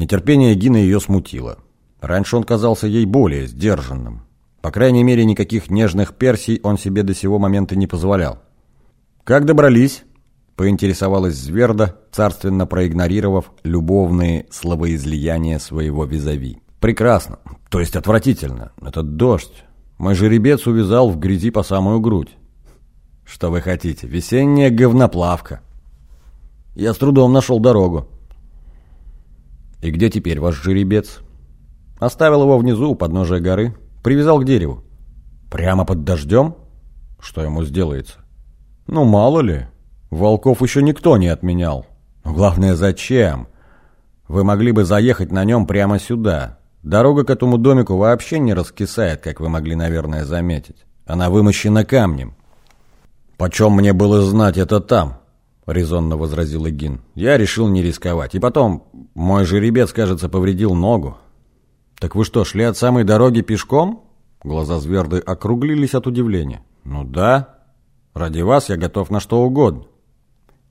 Нетерпение Гины ее смутило. Раньше он казался ей более сдержанным. По крайней мере, никаких нежных персий он себе до сего момента не позволял. «Как добрались?» – поинтересовалась Зверда, царственно проигнорировав любовные словоизлияния своего визави. «Прекрасно. То есть отвратительно. Этот дождь. Мой жеребец увязал в грязи по самую грудь. Что вы хотите? Весенняя говноплавка. Я с трудом нашел дорогу. И где теперь ваш жеребец? Оставил его внизу, у подножия горы. Привязал к дереву. Прямо под дождем? Что ему сделается? Ну, мало ли. Волков еще никто не отменял. Но главное, зачем? Вы могли бы заехать на нем прямо сюда. Дорога к этому домику вообще не раскисает, как вы могли, наверное, заметить. Она вымощена камнем. «Почем мне было знать это там?» — резонно возразил Эгин. «Я решил не рисковать. И потом, мой жеребец, кажется, повредил ногу». «Так вы что, шли от самой дороги пешком?» Глаза Зверды округлились от удивления. «Ну да. Ради вас я готов на что угодно».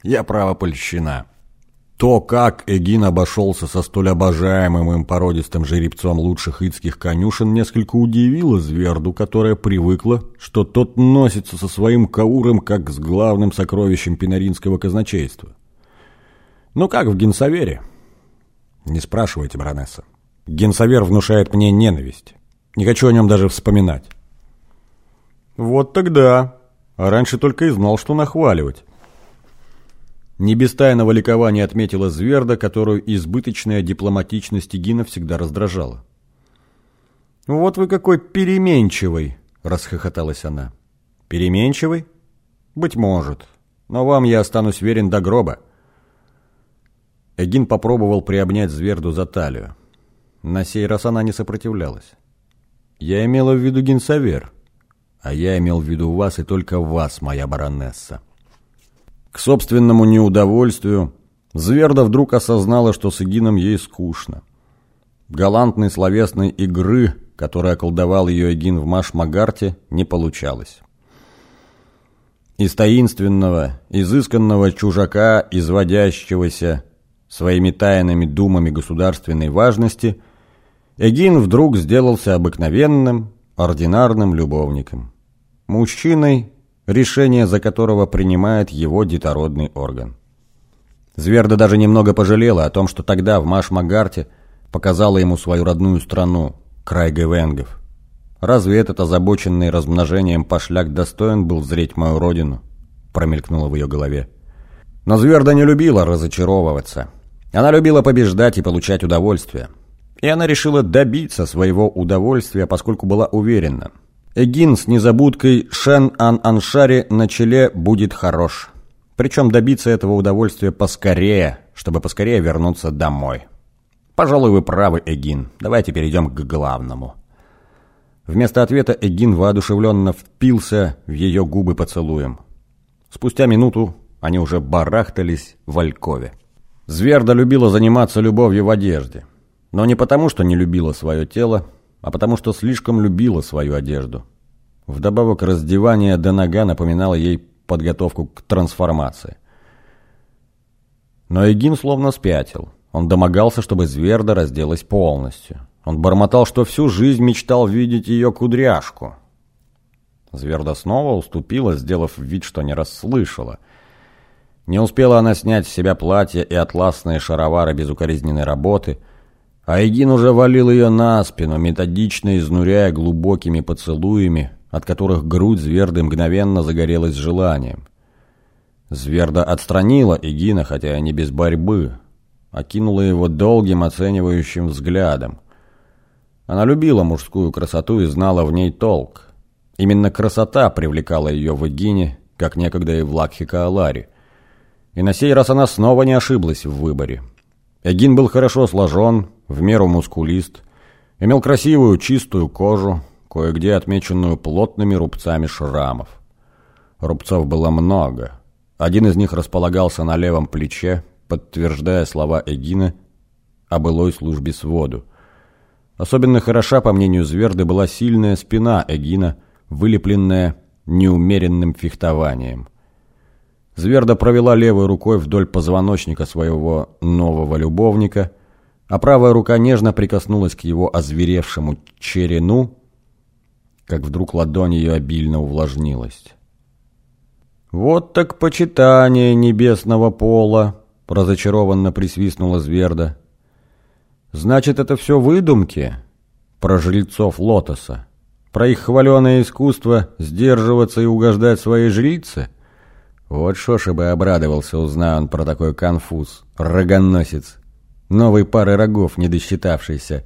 «Я право польщена». То, как Эгин обошелся со столь обожаемым им породистым жеребцом лучших идских конюшен, несколько удивило Зверду, которая привыкла, что тот носится со своим кауром, как с главным сокровищем пинаринского казначейства. «Ну как в Генсавере?» «Не спрашивайте, баронесса. Генсавер внушает мне ненависть. Не хочу о нем даже вспоминать». «Вот тогда. А раньше только и знал, что нахваливать». Не без тайного ликования отметила Зверда, которую избыточная дипломатичность Гина всегда раздражала. «Вот вы какой переменчивый!» — расхохоталась она. «Переменчивый? Быть может. Но вам я останусь верен до гроба». Эгин попробовал приобнять Зверду за талию. На сей раз она не сопротивлялась. «Я имела в виду Гинсавер, а я имел в виду вас и только вас, моя баронесса». К собственному неудовольствию Зверда вдруг осознала, что с Игином ей скучно. Галантной словесной игры, которая околдовал ее Эгин в Маш-Магарте, не получалось. Из таинственного, изысканного чужака, изводящегося своими тайными думами государственной важности, Эгин вдруг сделался обыкновенным, ординарным любовником. Мужчиной, решение за которого принимает его детородный орган. Зверда даже немного пожалела о том, что тогда в Маш-Магарте показала ему свою родную страну, край Гевенгов. «Разве этот озабоченный размножением пошляк достоин был зреть мою родину?» промелькнуло в ее голове. Но Зверда не любила разочаровываться. Она любила побеждать и получать удовольствие. И она решила добиться своего удовольствия, поскольку была уверена – Эгин с незабудкой Шен-Ан-Аншари на челе будет хорош. Причем добиться этого удовольствия поскорее, чтобы поскорее вернуться домой. Пожалуй, вы правы, Эгин. Давайте перейдем к главному. Вместо ответа Эгин воодушевленно впился в ее губы поцелуем. Спустя минуту они уже барахтались в Алькове. Зверда любила заниматься любовью в одежде. Но не потому, что не любила свое тело, а потому что слишком любила свою одежду. Вдобавок раздевание до нога напоминало ей подготовку к трансформации. Но Эгин словно спятил. Он домогался, чтобы Зверда разделась полностью. Он бормотал, что всю жизнь мечтал видеть ее кудряшку. Зверда снова уступила, сделав вид, что не расслышала. Не успела она снять с себя платье и атласные шаровары безукоризненной работы – Айгин уже валил ее на спину, методично изнуряя глубокими поцелуями, от которых грудь Зверды мгновенно загорелась желанием. Зверда отстранила Эгина, хотя и не без борьбы, окинула его долгим оценивающим взглядом. Она любила мужскую красоту и знала в ней толк. Именно красота привлекала ее в Эгине, как некогда и в Лакхика-Аларе. И на сей раз она снова не ошиблась в выборе. Эгин был хорошо сложен, в меру мускулист, имел красивую чистую кожу, кое-где отмеченную плотными рубцами шрамов. Рубцов было много. Один из них располагался на левом плече, подтверждая слова Эгина о былой службе своду. Особенно хороша, по мнению Зверды, была сильная спина Эгина, вылепленная неумеренным фехтованием – Зверда провела левой рукой вдоль позвоночника своего нового любовника, а правая рука нежно прикоснулась к его озверевшему черену, как вдруг ладонь ее обильно увлажнилась. «Вот так почитание небесного пола!» — разочарованно присвистнула Зверда. «Значит, это все выдумки про жрецов Лотоса, про их хваленое искусство сдерживаться и угождать своей жрице?» Вот Шоша бы обрадовался, узнав он про такой конфуз. Рогоносец. Новой пары рогов, не досчитавшийся.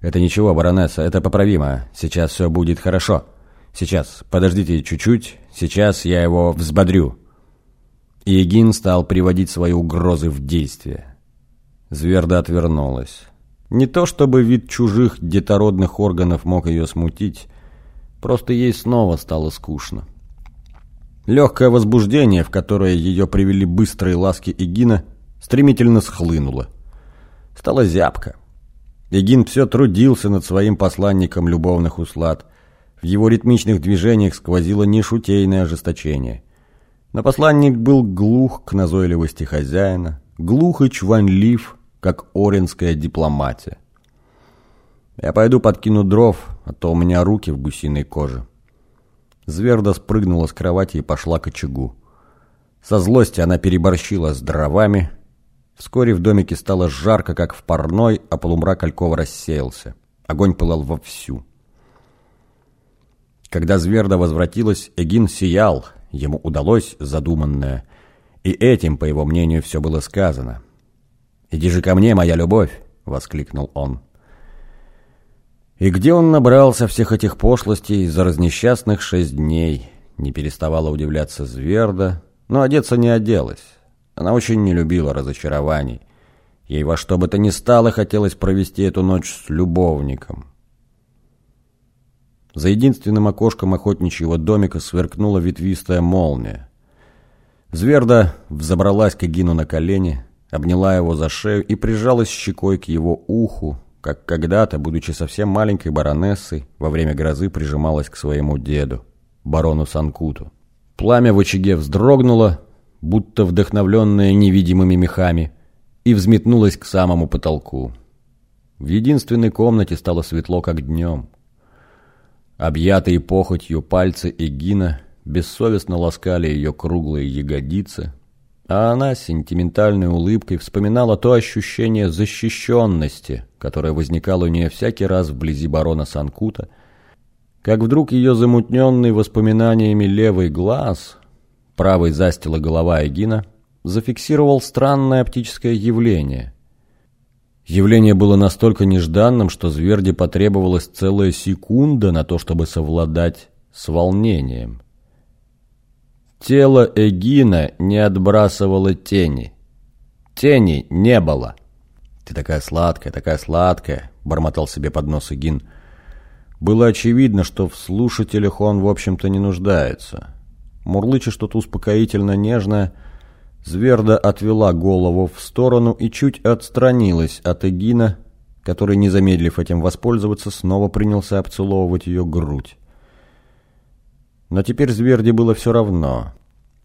«Это ничего, баронесса, это поправимо. Сейчас все будет хорошо. Сейчас, подождите чуть-чуть, сейчас я его взбодрю». И Егин стал приводить свои угрозы в действие. Зверда отвернулась. Не то чтобы вид чужих детородных органов мог ее смутить, просто ей снова стало скучно. Легкое возбуждение, в которое ее привели быстрые ласки Эгина, стремительно схлынуло. Стало зябко. Эгин все трудился над своим посланником любовных услад. В его ритмичных движениях сквозило нешутейное ожесточение. Но посланник был глух к назойливости хозяина, глух и чванлив, как оренская дипломатия. «Я пойду подкину дров, а то у меня руки в гусиной коже». Зверда спрыгнула с кровати и пошла к очагу. Со злости она переборщила с дровами. Вскоре в домике стало жарко, как в парной, а полумрак Алькова рассеялся. Огонь пылал вовсю. Когда Зверда возвратилась, Эгин сиял, ему удалось задуманное. И этим, по его мнению, все было сказано. «Иди же ко мне, моя любовь!» — воскликнул он. И где он набрался всех этих пошлостей за разнесчастных шесть дней? Не переставала удивляться Зверда, но одеться не оделась. Она очень не любила разочарований. Ей во что бы то ни стало хотелось провести эту ночь с любовником. За единственным окошком охотничьего домика сверкнула ветвистая молния. Зверда взобралась к Эгину на колени, обняла его за шею и прижалась щекой к его уху, как когда-то, будучи совсем маленькой баронессой, во время грозы прижималась к своему деду, барону Санкуту. Пламя в очаге вздрогнуло, будто вдохновленное невидимыми мехами, и взметнулось к самому потолку. В единственной комнате стало светло, как днем. Объятые похотью пальцы Эгина бессовестно ласкали ее круглые ягодицы, а она с сентиментальной улыбкой вспоминала то ощущение защищенности, которое возникало у нее всякий раз вблизи барона Санкута, как вдруг ее замутненный воспоминаниями левый глаз, правый застила голова Эгина, зафиксировал странное оптическое явление. Явление было настолько нежданным, что Зверде потребовалась целая секунда на то, чтобы совладать с волнением. Тело Эгина не отбрасывало тени. Тени не было. «Ты такая сладкая, такая сладкая», — бормотал себе под нос Эгин. Было очевидно, что в слушателях он, в общем-то, не нуждается. Мурлыча что-то успокоительно нежное, Зверда отвела голову в сторону и чуть отстранилась от Эгина, который, не замедлив этим воспользоваться, снова принялся обцеловывать ее грудь. Но теперь Зверде было все равно.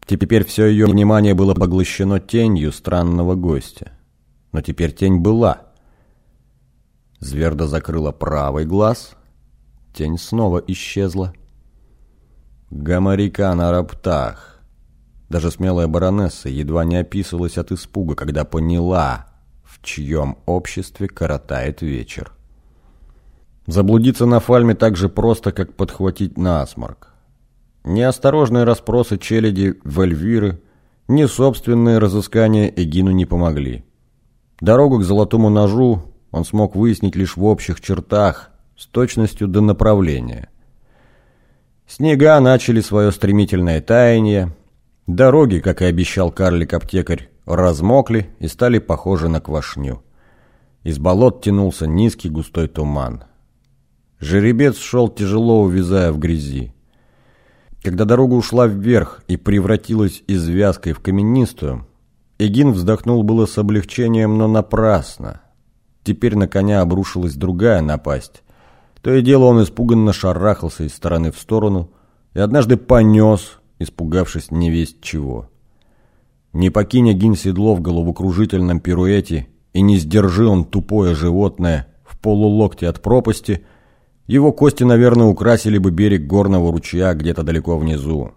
Теперь все ее внимание было поглощено тенью странного гостя. Но теперь тень была. Зверда закрыла правый глаз. Тень снова исчезла. Гамарика на раптах. Даже смелая баронесса едва не описывалась от испуга, когда поняла, в чьем обществе коротает вечер. Заблудиться на фальме так же просто, как подхватить насморк. Неосторожные расспросы челяди в Эльвиры, ни собственные разыскания Эгину не помогли. Дорогу к золотому ножу он смог выяснить лишь в общих чертах, с точностью до направления. Снега начали свое стремительное таяние, дороги, как и обещал карлик-аптекарь, размокли и стали похожи на квашню. Из болот тянулся низкий густой туман. Жеребец шел тяжело, увязая в грязи. Когда дорога ушла вверх и превратилась из вязкой в каменистую, Эгин вздохнул было с облегчением, но напрасно. Теперь на коня обрушилась другая напасть. То и дело он испуганно шарахался из стороны в сторону и однажды понес, испугавшись невесть чего. Не покинь Эгин седло в головокружительном пируэте и не сдержи он тупое животное в полулокте от пропасти, его кости, наверное, украсили бы берег горного ручья где-то далеко внизу.